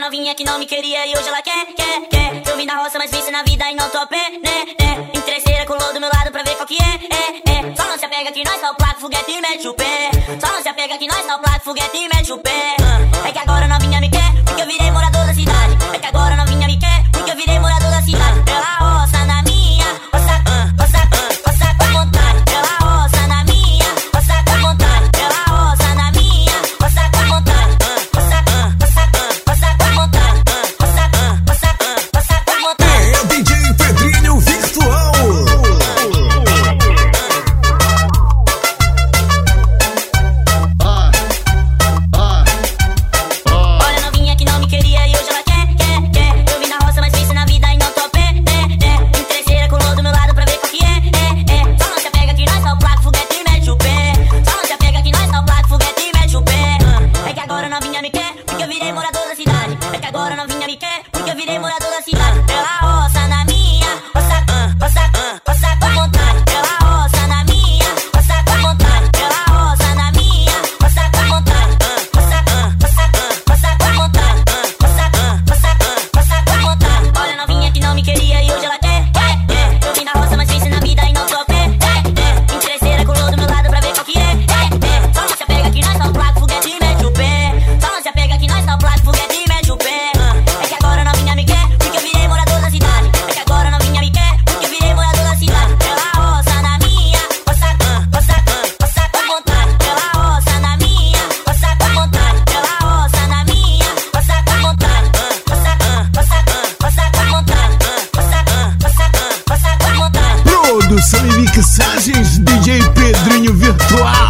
novinha que não me queria e hoje ela quer, quer, quer. Eu vim na roça, mas visse na vida e não tô a pé, né, né. Interesseira colou do meu lado pra ver qual que é, é, é. Só não se apega que nós o placo, foguete e mete o pé. Só não se apega que nós o placo, foguete e mete o pé. É que agora novinha Agora novinha me quer, porque eu virei morador da cidade. toi